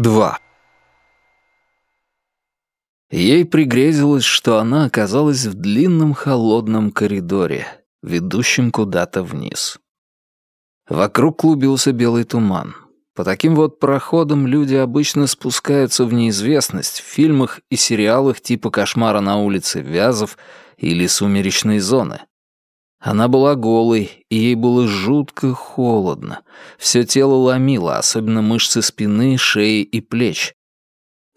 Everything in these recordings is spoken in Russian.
2. Ей пригрезилось, что она оказалась в длинном холодном коридоре, ведущем куда-то вниз. Вокруг клубился белый туман. По таким вот проходам люди обычно спускаются в неизвестность в фильмах и сериалах типа «Кошмара на улице Вязов» или «Сумеречной зоны». Она была голой, и ей было жутко холодно. Все тело ломило, особенно мышцы спины, шеи и плеч.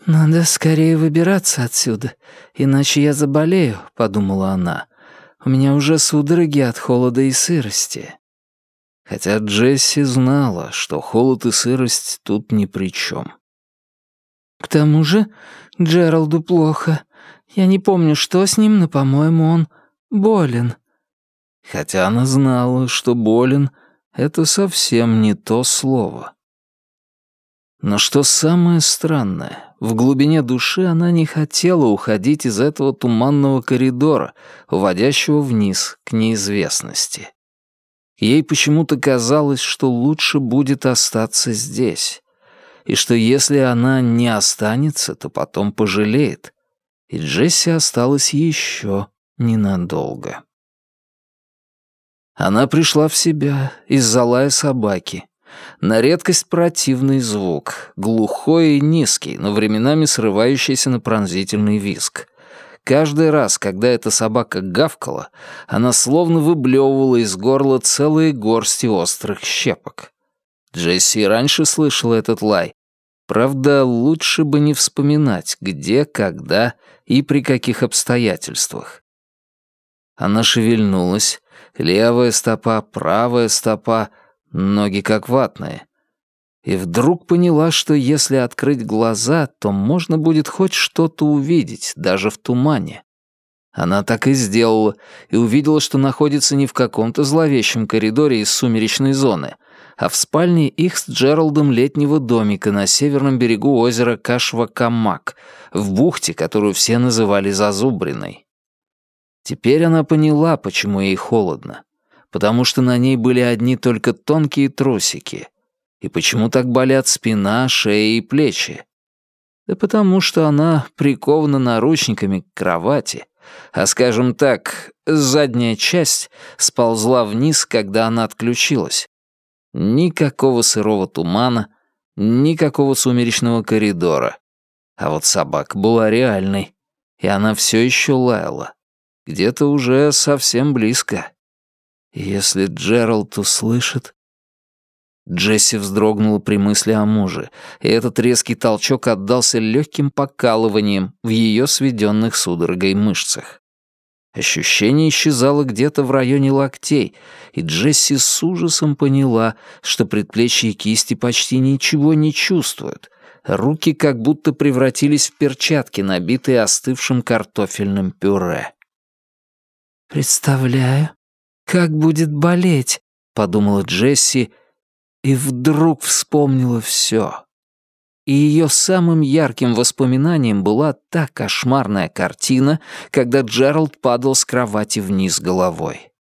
«Надо скорее выбираться отсюда, иначе я заболею», — подумала она. «У меня уже судороги от холода и сырости». Хотя Джесси знала, что холод и сырость тут ни при чем. «К тому же Джералду плохо. Я не помню, что с ним, но, по-моему, он болен», хотя она знала, что болен — это совсем не то слово. Но что самое странное, в глубине души она не хотела уходить из этого туманного коридора, уводящего вниз к неизвестности. Ей почему-то казалось, что лучше будет остаться здесь, и что если она не останется, то потом пожалеет. И Джесси осталась еще ненадолго. Она пришла в себя из-за лая собаки. На редкость противный звук, глухой и низкий, но временами срывающийся на пронзительный визг. Каждый раз, когда эта собака гавкала, она словно выблевывала из горла целые горсти острых щепок. Джесси раньше слышала этот лай. Правда, лучше бы не вспоминать, где, когда и при каких обстоятельствах. Она шевельнулась, левая стопа, правая стопа, ноги как ватные. И вдруг поняла, что если открыть глаза, то можно будет хоть что-то увидеть, даже в тумане. Она так и сделала, и увидела, что находится не в каком-то зловещем коридоре из сумеречной зоны, а в спальне их с Джералдом летнего домика на северном берегу озера Кашва-Камак, в бухте, которую все называли Зазубриной. Теперь она поняла, почему ей холодно. Потому что на ней были одни только тонкие трусики. И почему так болят спина, шея и плечи. Да потому что она прикована наручниками к кровати, а, скажем так, задняя часть сползла вниз, когда она отключилась. Никакого сырого тумана, никакого сумеречного коридора. А вот собака была реальной, и она все еще лаяла. Где-то уже совсем близко. Если Джеральд услышит... Джесси вздрогнула при мысли о муже, и этот резкий толчок отдался легким покалыванием в ее сведенных судорогой мышцах. Ощущение исчезало где-то в районе локтей, и Джесси с ужасом поняла, что предплечья и кисти почти ничего не чувствуют. Руки как будто превратились в перчатки, набитые остывшим картофельным пюре. «Представляю, как будет болеть», — подумала Джесси, и вдруг вспомнила все. И ее самым ярким воспоминанием была та кошмарная картина, когда Джеральд падал с кровати вниз головой.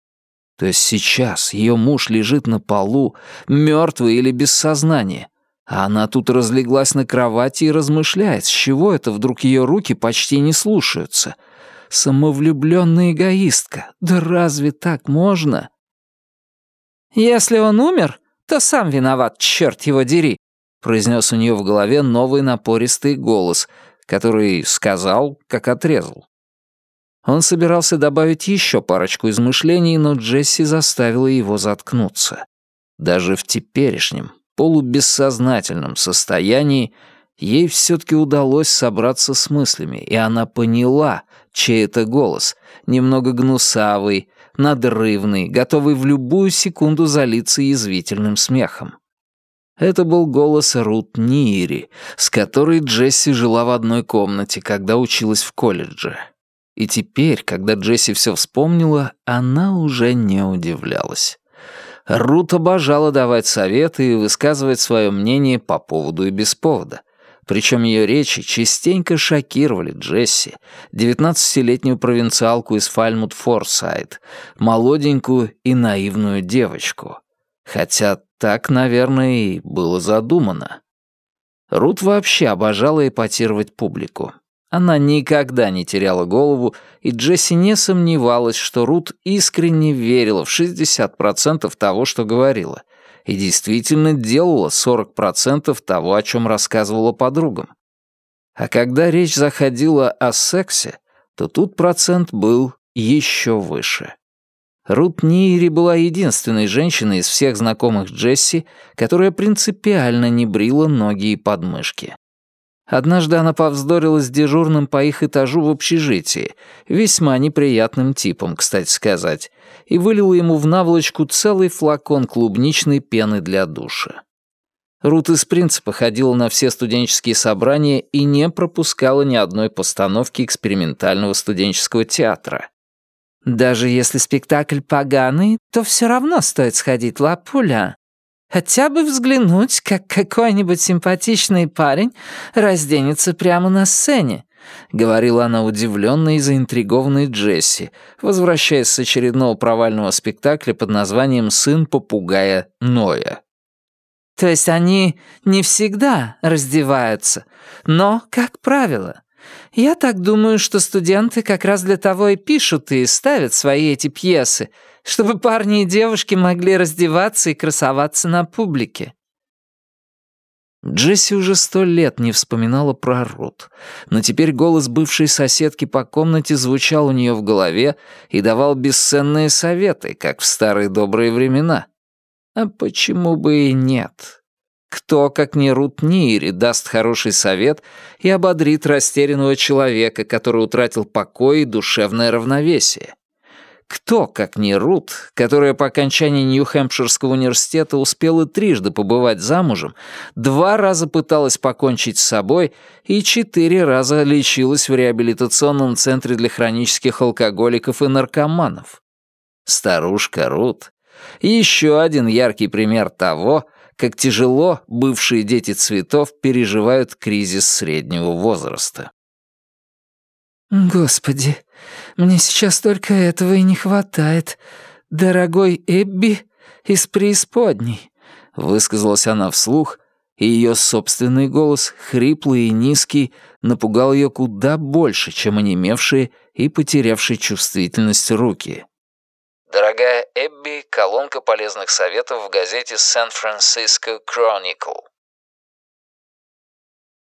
То есть сейчас ее муж лежит на полу, мертвый или без сознания, а она тут разлеглась на кровати и размышляет, с чего это вдруг ее руки почти не слушаются — Самовлюбленная эгоистка. Да разве так можно? Если он умер, то сам виноват, черт его дери, произнес у нее в голове новый напористый голос, который сказал, как отрезал. Он собирался добавить еще парочку измышлений, но Джесси заставила его заткнуться. Даже в теперешнем, полубессознательном состоянии ей все-таки удалось собраться с мыслями, и она поняла, чей это голос, немного гнусавый, надрывный, готовый в любую секунду залиться язвительным смехом. Это был голос Рут Нири, с которой Джесси жила в одной комнате, когда училась в колледже. И теперь, когда Джесси все вспомнила, она уже не удивлялась. Рут обожала давать советы и высказывать свое мнение по поводу и без повода — причем ее речи частенько шокировали Джесси, девятнадцатилетнюю провинциалку из Фальмут Форсайд, молоденькую и наивную девочку. Хотя так, наверное, и было задумано. Рут вообще обожала эпатировать публику. Она никогда не теряла голову, и Джесси не сомневалась, что Рут искренне верила в 60% того, что говорила, и действительно делала 40% того, о чем рассказывала подругам. А когда речь заходила о сексе, то тут процент был еще выше. Рут Нири была единственной женщиной из всех знакомых Джесси, которая принципиально не брила ноги и подмышки. Однажды она повздорила с дежурным по их этажу в общежитии, весьма неприятным типом, кстати сказать, и вылила ему в наволочку целый флакон клубничной пены для душа. Рут из принципа ходила на все студенческие собрания и не пропускала ни одной постановки экспериментального студенческого театра. «Даже если спектакль поганый, то все равно стоит сходить, лапуля. Хотя бы взглянуть, как какой-нибудь симпатичный парень разденется прямо на сцене», — говорила она удивленной и заинтригованной Джесси, возвращаясь с очередного провального спектакля под названием «Сын попугая Ноя». То есть они не всегда раздеваются, но, как правило. Я так думаю, что студенты как раз для того и пишут и ставят свои эти пьесы, чтобы парни и девушки могли раздеваться и красоваться на публике. Джесси уже сто лет не вспоминала про Рут, но теперь голос бывшей соседки по комнате звучал у нее в голове и давал бесценные советы, как в старые добрые времена. А почему бы и нет? Кто, как не Рут Нири, даст хороший совет и ободрит растерянного человека, который утратил покой и душевное равновесие? Кто, как не Рут, которая по окончании Нью-Хэмпширского университета успела трижды побывать замужем, два раза пыталась покончить с собой и четыре раза лечилась в реабилитационном центре для хронических алкоголиков и наркоманов? Старушка Рут еще один яркий пример того, как тяжело бывшие дети цветов переживают кризис среднего возраста. «Господи, мне сейчас только этого и не хватает. Дорогой Эбби из преисподней», — высказалась она вслух, и ее собственный голос, хриплый и низкий, напугал ее куда больше, чем онемевшие и потерявшие чувствительность руки. Дорогая Эбби, колонка полезных советов в газете «Сан-Франциско Chronicle».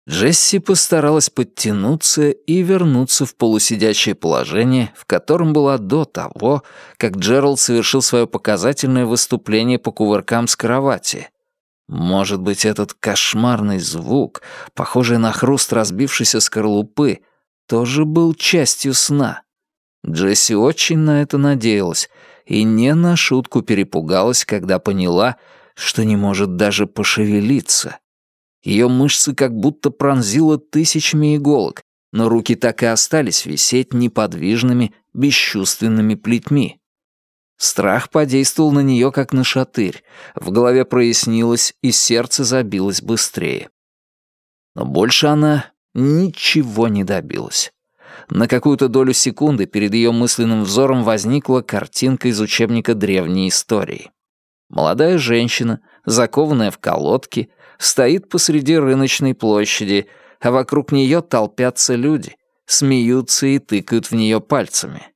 Джесси постаралась подтянуться и вернуться в полусидячее положение, в котором была до того, как Джеральд совершил свое показательное выступление по кувыркам с кровати. Может быть, этот кошмарный звук, похожий на хруст разбившейся скорлупы, тоже был частью сна. Джесси очень на это надеялась и не на шутку перепугалась, когда поняла, что не может даже пошевелиться. Ее мышцы как будто пронзило тысячами иголок, но руки так и остались висеть неподвижными, бесчувственными плетьми. Страх подействовал на нее, как на шатырь. В голове прояснилось, и сердце забилось быстрее. Но больше она ничего не добилась. На какую-то долю секунды перед ее мысленным взором возникла картинка из учебника древней истории. Молодая женщина, закованная в колодки, стоит посреди рыночной площади, а вокруг нее толпятся люди, смеются и тыкают в нее пальцами.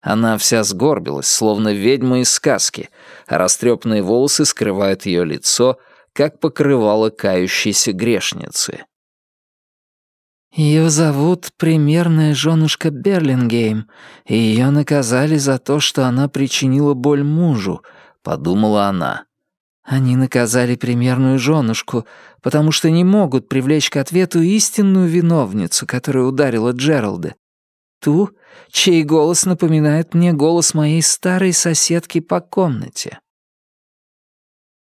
Она вся сгорбилась, словно ведьма из сказки, а растрепанные волосы скрывают ее лицо, как покрывало кающейся грешницы. Ее зовут примерная женушка Берлингейм, и ее наказали за то, что она причинила боль мужу, подумала она. Они наказали примерную женушку, потому что не могут привлечь к ответу истинную виновницу, которая ударила Джералда. Ту, чей голос напоминает мне голос моей старой соседки по комнате.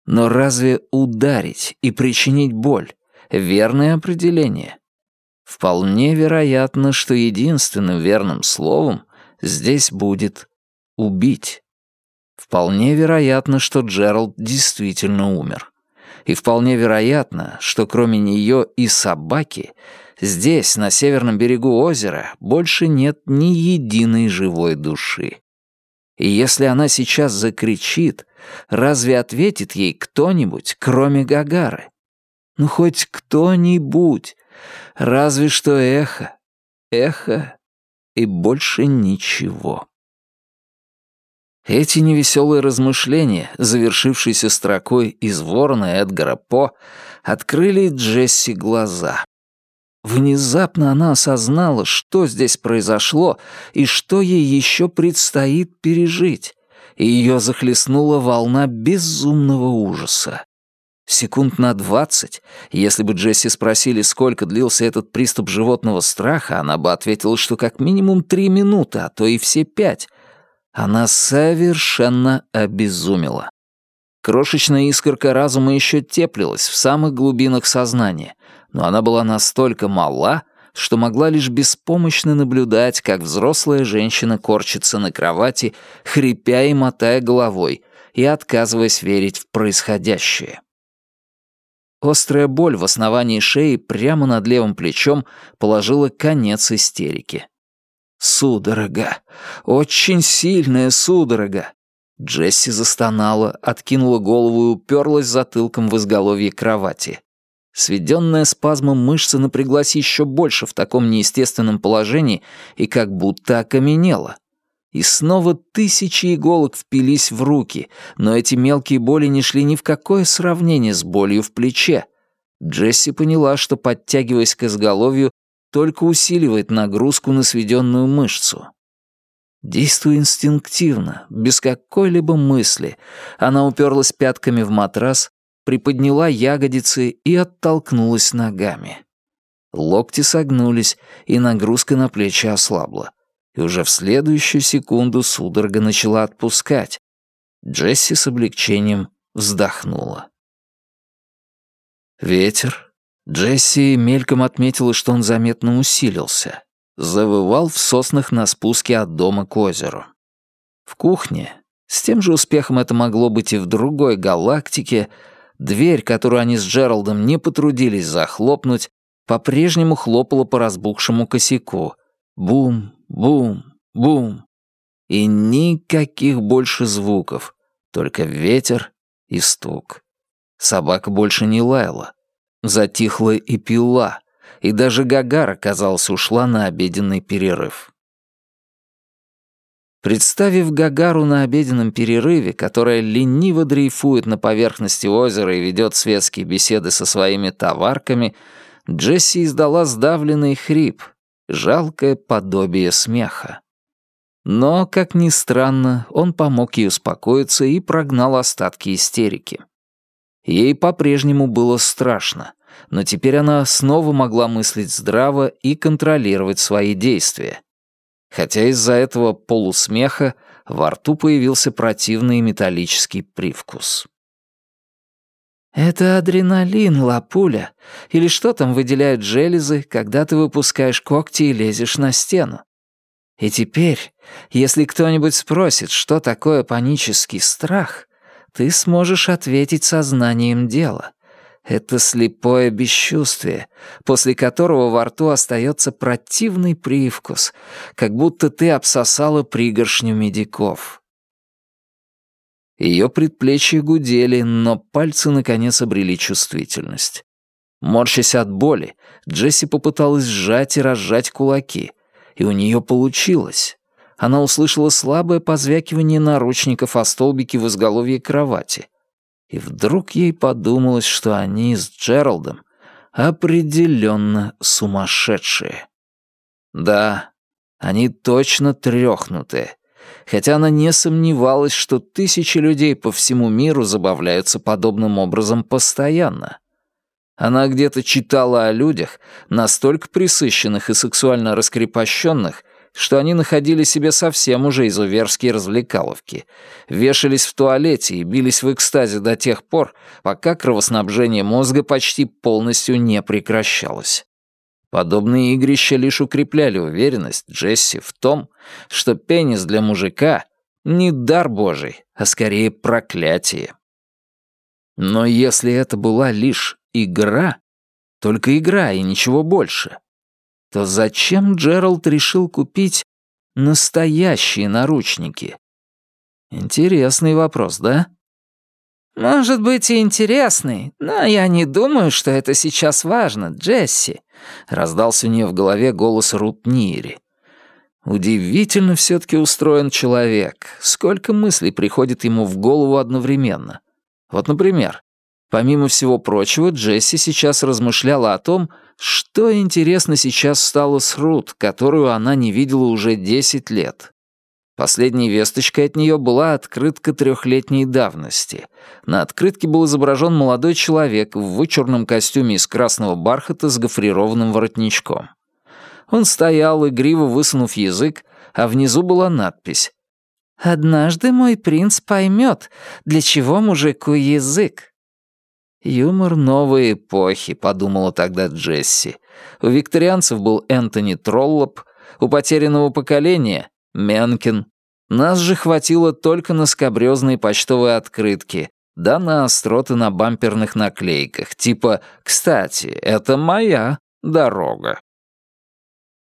Но разве ударить и причинить боль — верное определение? Вполне вероятно, что единственным верным словом здесь будет «убить». Вполне вероятно, что Джеральд действительно умер. И вполне вероятно, что кроме нее и собаки, здесь, на северном берегу озера, больше нет ни единой живой души. И если она сейчас закричит, разве ответит ей кто-нибудь, кроме Гагары? Ну, хоть кто-нибудь. Разве что эхо. Эхо и больше ничего. Эти невеселые размышления, завершившиеся строкой из ворона Эдгара По, открыли Джесси глаза. Внезапно она осознала, что здесь произошло и что ей еще предстоит пережить, и ее захлестнула волна безумного ужаса. Секунд на двадцать, если бы Джесси спросили, сколько длился этот приступ животного страха, она бы ответила, что как минимум три минуты, а то и все пять. Она совершенно обезумела. Крошечная искорка разума еще теплилась в самых глубинах сознания, но она была настолько мала, что могла лишь беспомощно наблюдать, как взрослая женщина корчится на кровати, хрипя и мотая головой, и отказываясь верить в происходящее. Острая боль в основании шеи прямо над левым плечом положила конец истерике. Судорога. Очень сильная судорога. Джесси застонала, откинула голову и уперлась затылком в изголовье кровати. Сведенная спазмом мышца напряглась еще больше в таком неестественном положении и как будто окаменела. И снова тысячи иголок впились в руки, но эти мелкие боли не шли ни в какое сравнение с болью в плече. Джесси поняла, что, подтягиваясь к изголовью, только усиливает нагрузку на сведенную мышцу. Действуя инстинктивно, без какой-либо мысли, она уперлась пятками в матрас, приподняла ягодицы и оттолкнулась ногами. Локти согнулись, и нагрузка на плечи ослабла и уже в следующую секунду судорога начала отпускать. Джесси с облегчением вздохнула. Ветер. Джесси мельком отметила, что он заметно усилился. Завывал в соснах на спуске от дома к озеру. В кухне, с тем же успехом это могло быть и в другой галактике, дверь, которую они с Джералдом не потрудились захлопнуть, по-прежнему хлопала по разбухшему косяку. Бум, Бум, бум. И никаких больше звуков, только ветер и стук. Собака больше не лаяла. Затихла и пила, и даже Гагара, казалось, ушла на обеденный перерыв. Представив Гагару на обеденном перерыве, которая лениво дрейфует на поверхности озера и ведет светские беседы со своими товарками, Джесси издала сдавленный хрип, жалкое подобие смеха. Но, как ни странно, он помог ей успокоиться и прогнал остатки истерики. Ей по-прежнему было страшно, но теперь она снова могла мыслить здраво и контролировать свои действия. Хотя из-за этого полусмеха во рту появился противный металлический привкус. «Это адреналин, лапуля. Или что там выделяют железы, когда ты выпускаешь когти и лезешь на стену? И теперь, если кто-нибудь спросит, что такое панический страх, ты сможешь ответить сознанием дела. Это слепое бесчувствие, после которого во рту остается противный привкус, как будто ты обсосала пригоршню медиков. Ее предплечья гудели, но пальцы наконец обрели чувствительность. Морщась от боли, Джесси попыталась сжать и разжать кулаки, и у нее получилось. Она услышала слабое позвякивание наручников о столбике в изголовье кровати. И вдруг ей подумалось, что они с Джералдом определенно сумасшедшие. Да, они точно трёхнутые хотя она не сомневалась, что тысячи людей по всему миру забавляются подобным образом постоянно. Она где-то читала о людях, настолько присыщенных и сексуально раскрепощенных, что они находили себе совсем уже изуверские развлекаловки, вешались в туалете и бились в экстазе до тех пор, пока кровоснабжение мозга почти полностью не прекращалось. Подобные игрища лишь укрепляли уверенность Джесси в том, что пенис для мужика — не дар божий, а скорее проклятие. Но если это была лишь игра, только игра и ничего больше, то зачем Джеральд решил купить настоящие наручники? Интересный вопрос, да? «Может быть и интересный, но я не думаю, что это сейчас важно, Джесси», — раздался у нее в голове голос Рут Нири. Удивительно все-таки устроен человек. Сколько мыслей приходит ему в голову одновременно. Вот, например, помимо всего прочего, Джесси сейчас размышляла о том, что интересно сейчас стало с Рут, которую она не видела уже 10 лет. Последней весточкой от нее была открытка трехлетней давности. На открытке был изображен молодой человек в вычурном костюме из красного бархата с гофрированным воротничком. Он стоял, игриво высунув язык, а внизу была надпись «Однажды мой принц поймет, для чего мужику язык». «Юмор новой эпохи», — подумала тогда Джесси. У викторианцев был Энтони Троллоп, у потерянного поколения Менкин. Нас же хватило только на скобрёзные почтовые открытки, да на остроты на бамперных наклейках, типа «Кстати, это моя дорога».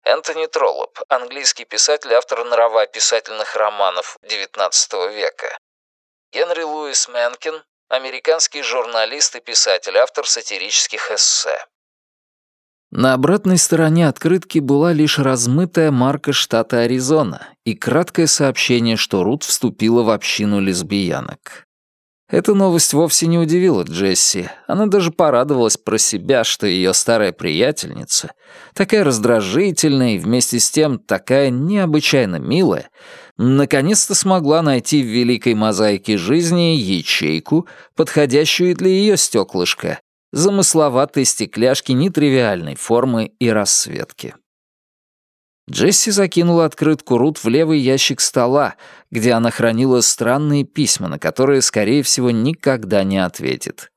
Энтони Троллоп, английский писатель, автор нравоописательных романов XIX века. Генри Луис Менкин, американский журналист и писатель, автор сатирических эссе. На обратной стороне открытки была лишь размытая марка штата Аризона и краткое сообщение, что Рут вступила в общину лесбиянок. Эта новость вовсе не удивила Джесси. Она даже порадовалась про себя, что ее старая приятельница, такая раздражительная и вместе с тем такая необычайно милая, наконец-то смогла найти в великой мозаике жизни ячейку, подходящую для ее стеклышка, замысловатые стекляшки нетривиальной формы и расцветки. Джесси закинула открытку Рут в левый ящик стола, где она хранила странные письма, на которые, скорее всего, никогда не ответит.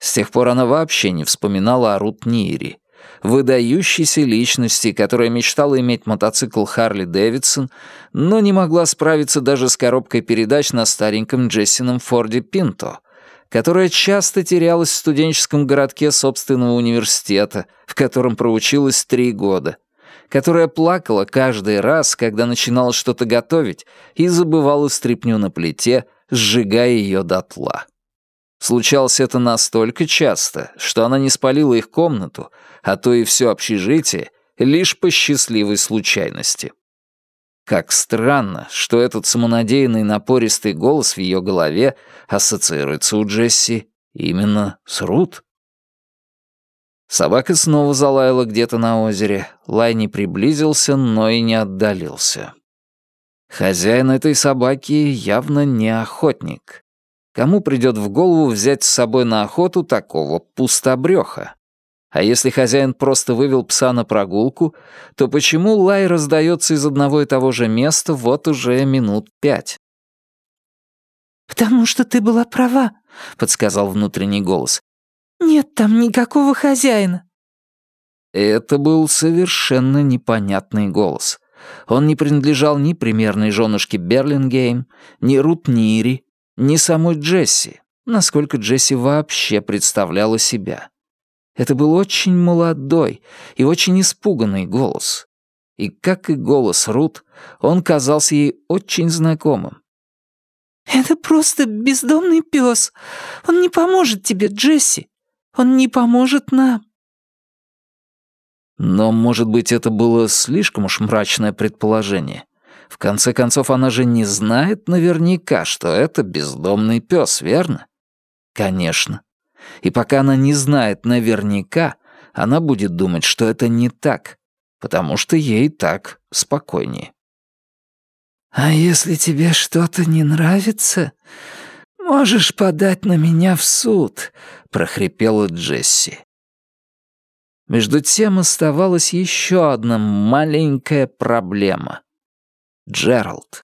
С тех пор она вообще не вспоминала о Рут Нири, выдающейся личности, которая мечтала иметь мотоцикл Харли Дэвидсон, но не могла справиться даже с коробкой передач на стареньком Джессином Форде Пинто — которая часто терялась в студенческом городке собственного университета, в котором проучилась три года, которая плакала каждый раз, когда начинала что-то готовить, и забывала стряпню на плите, сжигая ее дотла. Случалось это настолько часто, что она не спалила их комнату, а то и все общежитие, лишь по счастливой случайности. Как странно, что этот самонадеянный напористый голос в ее голове ассоциируется у Джесси именно с Рут. Собака снова залаяла где-то на озере. Лай не приблизился, но и не отдалился. Хозяин этой собаки явно не охотник. Кому придет в голову взять с собой на охоту такого пустобреха? А если хозяин просто вывел пса на прогулку, то почему лай раздается из одного и того же места вот уже минут пять? «Потому что ты была права», — подсказал внутренний голос. «Нет там никакого хозяина». Это был совершенно непонятный голос. Он не принадлежал ни примерной женушке Берлингейм, ни Рут Нири, ни самой Джесси, насколько Джесси вообще представляла себя. Это был очень молодой и очень испуганный голос. И, как и голос Рут, он казался ей очень знакомым. «Это просто бездомный пес. Он не поможет тебе, Джесси. Он не поможет нам». Но, может быть, это было слишком уж мрачное предположение. В конце концов, она же не знает наверняка, что это бездомный пес, верно? Конечно. И пока она не знает наверняка, она будет думать, что это не так, потому что ей так спокойнее. «А если тебе что-то не нравится, можешь подать на меня в суд», — прохрипела Джесси. Между тем оставалась еще одна маленькая проблема. Джеральд.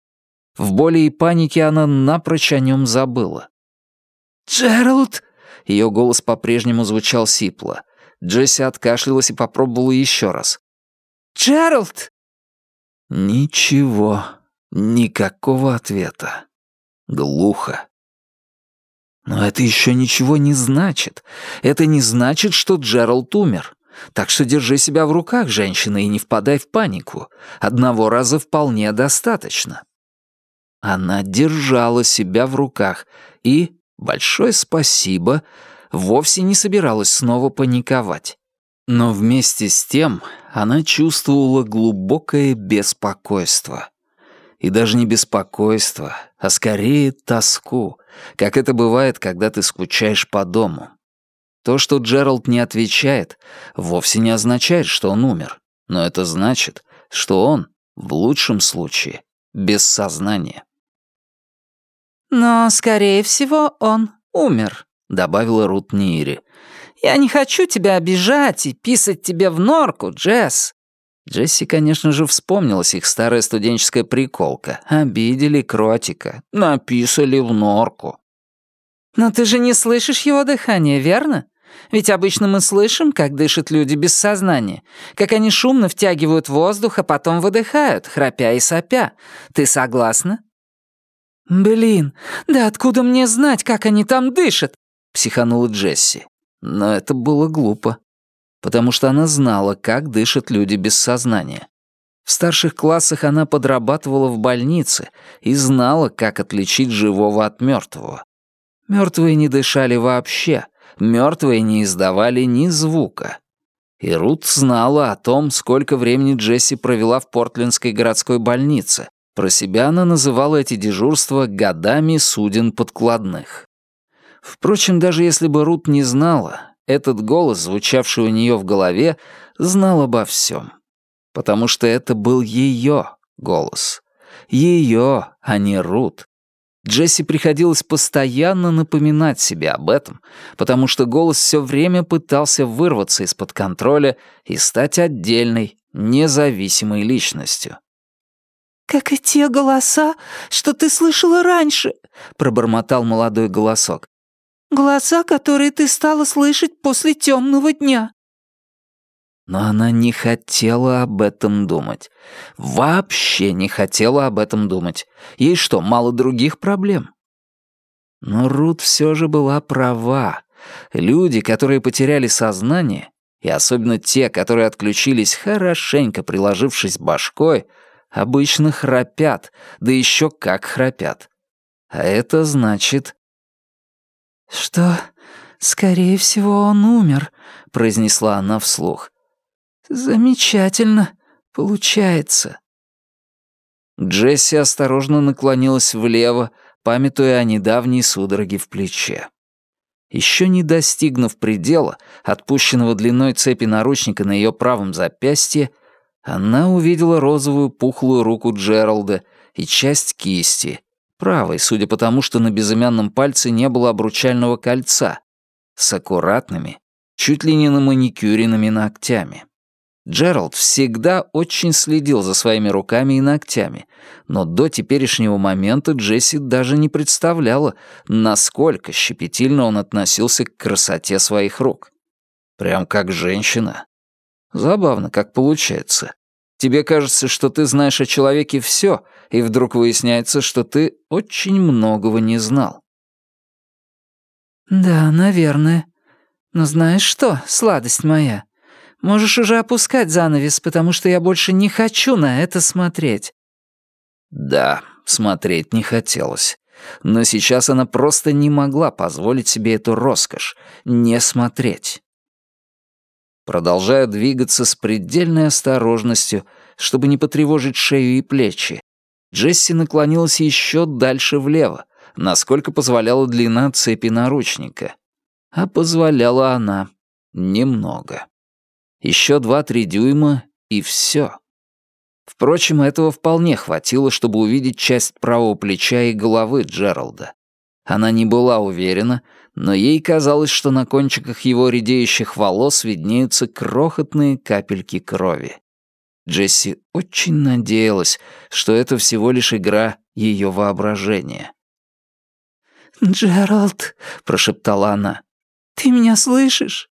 В боли и панике она напрочь о нем забыла. «Джеральд!» Ее голос по-прежнему звучал сипло. Джесси откашлялась и попробовала еще раз. «Джеральд!» Ничего, никакого ответа. Глухо. Но это еще ничего не значит. Это не значит, что Джеральд умер. Так что держи себя в руках, женщина, и не впадай в панику. Одного раза вполне достаточно. Она держала себя в руках и большое спасибо, вовсе не собиралась снова паниковать. Но вместе с тем она чувствовала глубокое беспокойство. И даже не беспокойство, а скорее тоску, как это бывает, когда ты скучаешь по дому. То, что Джеральд не отвечает, вовсе не означает, что он умер. Но это значит, что он, в лучшем случае, без сознания. «Но, скорее всего, он умер», — добавила Рут Нири. «Я не хочу тебя обижать и писать тебе в норку, Джесс». Джесси, конечно же, вспомнилась их старая студенческая приколка. Обидели кротика, написали в норку. «Но ты же не слышишь его дыхание, верно? Ведь обычно мы слышим, как дышат люди без сознания, как они шумно втягивают воздух, а потом выдыхают, храпя и сопя. Ты согласна?» «Блин, да откуда мне знать, как они там дышат?» — психанула Джесси. Но это было глупо, потому что она знала, как дышат люди без сознания. В старших классах она подрабатывала в больнице и знала, как отличить живого от мертвого. Мертвые не дышали вообще, мертвые не издавали ни звука. И Рут знала о том, сколько времени Джесси провела в Портлендской городской больнице, про себя она называла эти дежурства годами суден подкладных. Впрочем, даже если бы Рут не знала, этот голос, звучавший у нее в голове, знал обо всем. Потому что это был ее голос. Ее, а не Рут. Джесси приходилось постоянно напоминать себе об этом, потому что голос все время пытался вырваться из-под контроля и стать отдельной, независимой личностью. «Как и те голоса, что ты слышала раньше», — пробормотал молодой голосок. «Голоса, которые ты стала слышать после темного дня». Но она не хотела об этом думать. Вообще не хотела об этом думать. Ей что, мало других проблем? Но Рут все же была права. Люди, которые потеряли сознание, и особенно те, которые отключились, хорошенько приложившись башкой, обычно храпят, да еще как храпят. А это значит... «Что, скорее всего, он умер», — произнесла она вслух. «Замечательно получается». Джесси осторожно наклонилась влево, памятуя о недавней судороге в плече. Еще не достигнув предела, отпущенного длиной цепи наручника на ее правом запястье, она увидела розовую пухлую руку Джералда и часть кисти, правой, судя по тому, что на безымянном пальце не было обручального кольца, с аккуратными, чуть ли не на маникюренными ногтями. Джеральд всегда очень следил за своими руками и ногтями, но до теперешнего момента Джесси даже не представляла, насколько щепетильно он относился к красоте своих рук. Прям как женщина, Забавно, как получается. Тебе кажется, что ты знаешь о человеке все, и вдруг выясняется, что ты очень многого не знал. «Да, наверное. Но знаешь что, сладость моя? Можешь уже опускать занавес, потому что я больше не хочу на это смотреть». Да, смотреть не хотелось. Но сейчас она просто не могла позволить себе эту роскошь — не смотреть. Продолжая двигаться с предельной осторожностью, чтобы не потревожить шею и плечи, Джесси наклонилась еще дальше влево, насколько позволяла длина цепи наручника. А позволяла она немного. Еще два-три дюйма, и все. Впрочем, этого вполне хватило, чтобы увидеть часть правого плеча и головы Джералда. Она не была уверена, но ей казалось, что на кончиках его редеющих волос виднеются крохотные капельки крови. Джесси очень надеялась, что это всего лишь игра ее воображения. «Джеральд», — прошептала она, — «ты меня слышишь?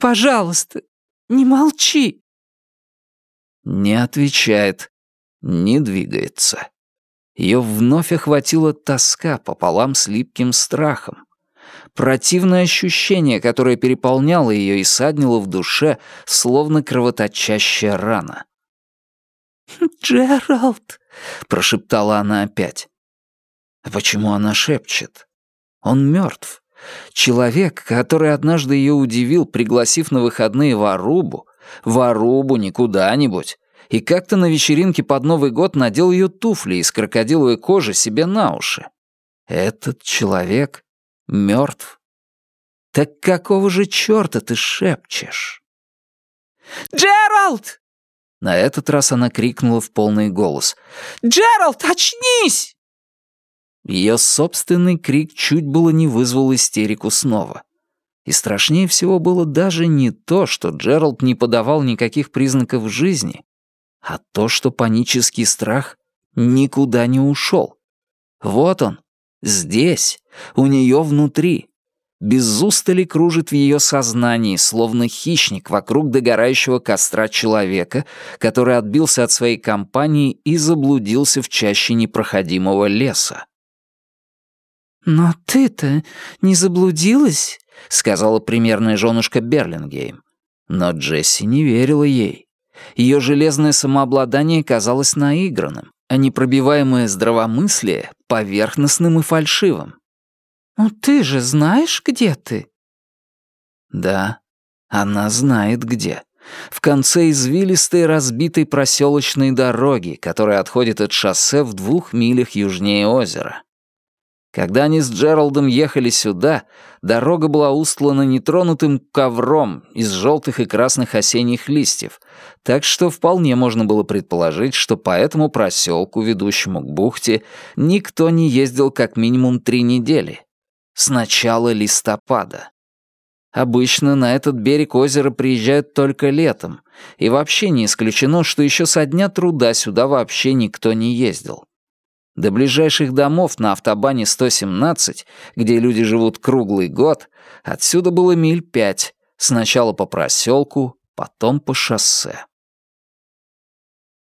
Пожалуйста, не молчи». Не отвечает, не двигается. Ее вновь охватила тоска пополам с липким страхом. Противное ощущение, которое переполняло ее и саднило в душе, словно кровоточащая рана. «Джеральд!» — прошептала она опять. А почему она шепчет? Он мертв. Человек, который однажды ее удивил, пригласив на выходные в Арубу, в Арубу не куда-нибудь, и как-то на вечеринке под Новый год надел ее туфли из крокодиловой кожи себе на уши. Этот человек мертв. Так какого же черта ты шепчешь? «Джеральд!» На этот раз она крикнула в полный голос. «Джеральд, очнись!» Ее собственный крик чуть было не вызвал истерику снова. И страшнее всего было даже не то, что Джеральд не подавал никаких признаков жизни, а то, что панический страх никуда не ушел. Вот он, здесь, у нее внутри. Без устали кружит в ее сознании, словно хищник вокруг догорающего костра человека, который отбился от своей компании и заблудился в чаще непроходимого леса. «Но ты-то не заблудилась?» — сказала примерная женушка Берлингейм. Но Джесси не верила ей. Ее железное самообладание казалось наигранным, а непробиваемое здравомыслие — поверхностным и фальшивым. «Ну ты же знаешь, где ты?» Да, она знает где. В конце извилистой разбитой проселочной дороги, которая отходит от шоссе в двух милях южнее озера. Когда они с Джералдом ехали сюда, дорога была устлана нетронутым ковром из желтых и красных осенних листьев, так что вполне можно было предположить, что по этому проселку, ведущему к бухте, никто не ездил как минимум три недели. С начала листопада. Обычно на этот берег озера приезжают только летом, и вообще не исключено, что еще со дня труда сюда вообще никто не ездил. До ближайших домов на автобане 117, где люди живут круглый год, отсюда было миль пять, сначала по проселку, потом по шоссе.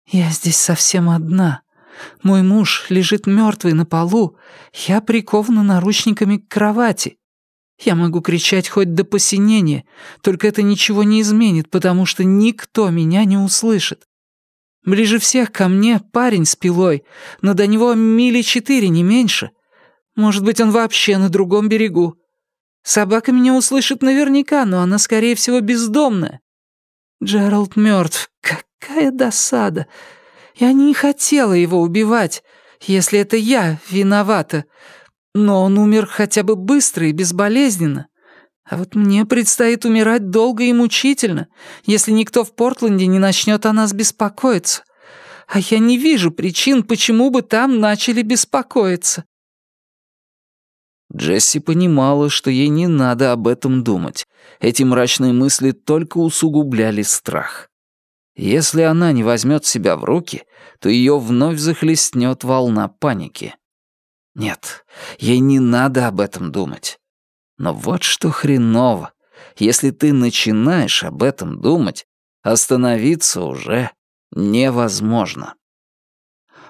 «Я здесь совсем одна. Мой муж лежит мертвый на полу, я прикована наручниками к кровати. Я могу кричать хоть до посинения, только это ничего не изменит, потому что никто меня не услышит. Ближе всех ко мне парень с пилой, но до него мили четыре, не меньше. Может быть, он вообще на другом берегу. Собака меня услышит наверняка, но она, скорее всего, бездомная. Джеральд мертв. Какая досада. Я не хотела его убивать, если это я виновата. Но он умер хотя бы быстро и безболезненно. А вот мне предстоит умирать долго и мучительно, если никто в Портленде не начнет о нас беспокоиться. А я не вижу причин, почему бы там начали беспокоиться». Джесси понимала, что ей не надо об этом думать. Эти мрачные мысли только усугубляли страх. Если она не возьмет себя в руки, то ее вновь захлестнет волна паники. Нет, ей не надо об этом думать. Но вот что хреново. Если ты начинаешь об этом думать, остановиться уже невозможно.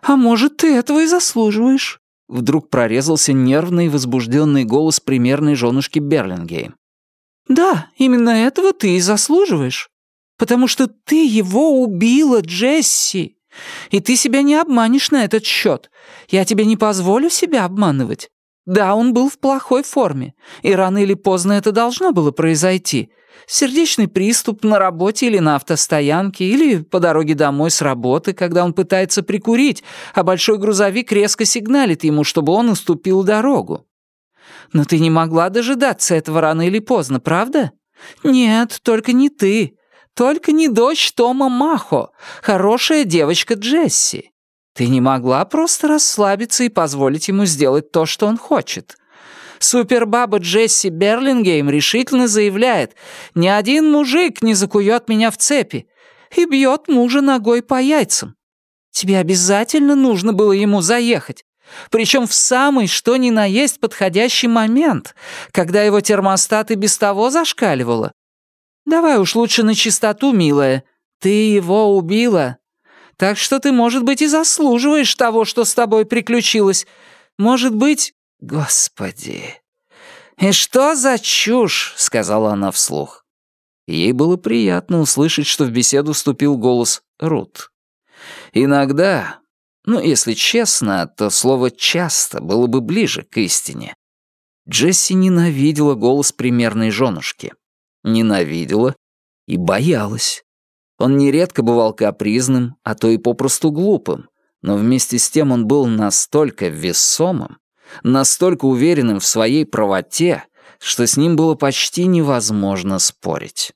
«А может, ты этого и заслуживаешь?» Вдруг прорезался нервный и возбужденный голос примерной женушки Берлингейм. «Да, именно этого ты и заслуживаешь. Потому что ты его убила, Джесси. И ты себя не обманешь на этот счет. Я тебе не позволю себя обманывать. Да, он был в плохой форме, и рано или поздно это должно было произойти. Сердечный приступ на работе или на автостоянке, или по дороге домой с работы, когда он пытается прикурить, а большой грузовик резко сигналит ему, чтобы он уступил дорогу. Но ты не могла дожидаться этого рано или поздно, правда? Нет, только не ты. Только не дочь Тома Махо, хорошая девочка Джесси. Ты не могла просто расслабиться и позволить ему сделать то, что он хочет. Супербаба Джесси Берлингейм решительно заявляет, ни один мужик не закует меня в цепи и бьет мужа ногой по яйцам. Тебе обязательно нужно было ему заехать. Причем в самый что ни на есть подходящий момент, когда его термостат и без того зашкаливало. Давай уж лучше на чистоту, милая. Ты его убила, так что ты, может быть, и заслуживаешь того, что с тобой приключилось. Может быть... Господи! И что за чушь?» — сказала она вслух. Ей было приятно услышать, что в беседу вступил голос Рут. Иногда, ну, если честно, то слово «часто» было бы ближе к истине. Джесси ненавидела голос примерной женушки. Ненавидела и боялась. Он нередко бывал капризным, а то и попросту глупым, но вместе с тем он был настолько весомым, настолько уверенным в своей правоте, что с ним было почти невозможно спорить.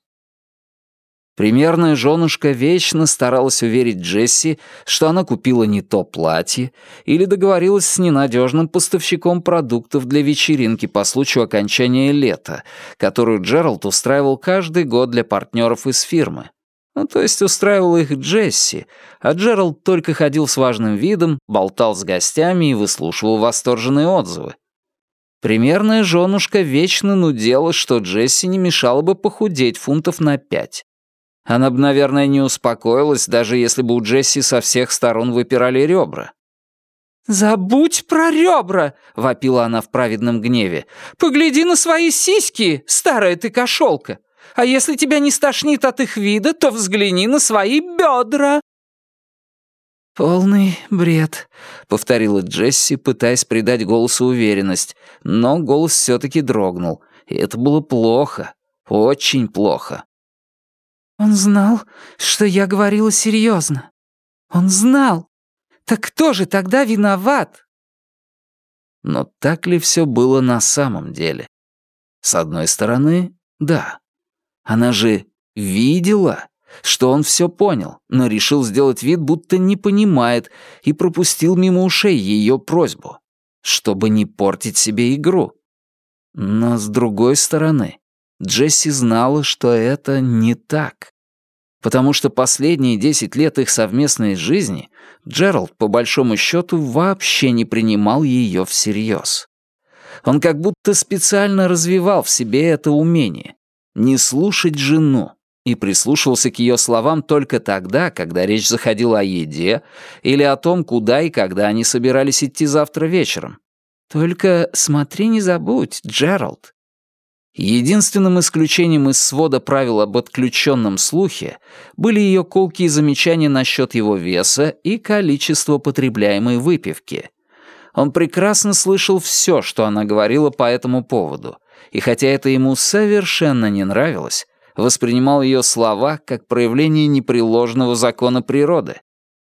Примерная женушка вечно старалась уверить Джесси, что она купила не то платье или договорилась с ненадежным поставщиком продуктов для вечеринки по случаю окончания лета, которую Джеральд устраивал каждый год для партнеров из фирмы. Ну, то есть устраивал их Джесси, а Джеральд только ходил с важным видом, болтал с гостями и выслушивал восторженные отзывы. Примерная женушка вечно нудела, что Джесси не мешало бы похудеть фунтов на пять. Она бы, наверное, не успокоилась, даже если бы у Джесси со всех сторон выпирали ребра. «Забудь про ребра!» — вопила она в праведном гневе. «Погляди на свои сиськи, старая ты кошелка! А если тебя не стошнит от их вида, то взгляни на свои бедра!» «Полный бред», — повторила Джесси, пытаясь придать голосу уверенность, но голос все-таки дрогнул, и это было плохо, очень плохо. Он знал, что я говорила серьезно. Он знал. Так кто же тогда виноват? Но так ли все было на самом деле? С одной стороны, да. Она же видела, что он все понял, но решил сделать вид, будто не понимает, и пропустил мимо ушей ее просьбу, чтобы не портить себе игру. Но с другой стороны, Джесси знала, что это не так. Потому что последние десять лет их совместной жизни Джеральд, по большому счету, вообще не принимал ее всерьез. Он как будто специально развивал в себе это умение — не слушать жену, и прислушивался к ее словам только тогда, когда речь заходила о еде или о том, куда и когда они собирались идти завтра вечером. «Только смотри, не забудь, Джеральд, Единственным исключением из свода правил об отключенном слухе были ее колкие замечания насчет его веса и количества потребляемой выпивки. Он прекрасно слышал все, что она говорила по этому поводу, и хотя это ему совершенно не нравилось, воспринимал ее слова как проявление непреложного закона природы.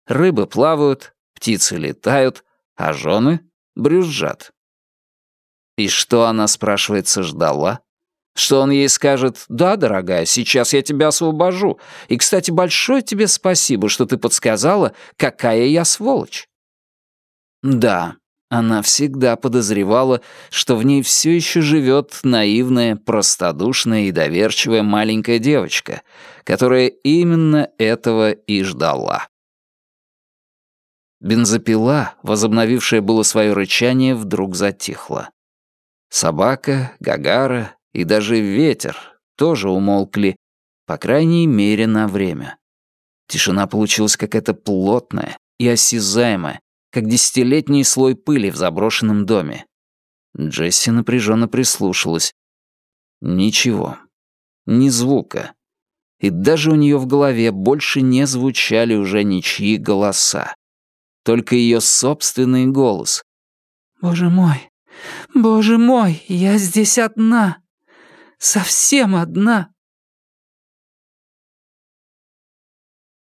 Рыбы плавают, птицы летают, а жены брюзжат. И что она, спрашивается, ждала? Что он ей скажет «Да, дорогая, сейчас я тебя освобожу. И, кстати, большое тебе спасибо, что ты подсказала, какая я сволочь». Да, она всегда подозревала, что в ней все еще живет наивная, простодушная и доверчивая маленькая девочка, которая именно этого и ждала. Бензопила, возобновившая было свое рычание, вдруг затихла. Собака, Гагара и даже ветер тоже умолкли, по крайней мере, на время. Тишина получилась какая-то плотная и осязаемая, как десятилетний слой пыли в заброшенном доме. Джесси напряженно прислушалась. Ничего. Ни звука. И даже у нее в голове больше не звучали уже ничьи голоса. Только ее собственный голос. «Боже мой! Боже мой! Я здесь одна!» Совсем одна!»